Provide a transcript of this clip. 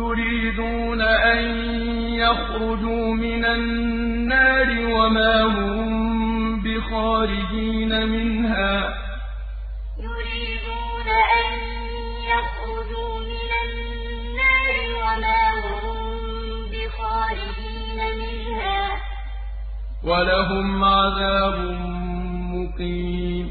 يُرِيدُونَ أَن يَخْرُجُوا مِنَ النَّارِ وَمَا هُم بِخَارِجِينَ مِنْهَا ۖ. يُرِيدُونَ أَن يَخْرُجُوا مِنَ النَّارِ وَمَا هُم بِخَارِجِينَ مِنْهَا ۖ. وَلَهُمْ عَذَابٌ مُّقِيمٌ.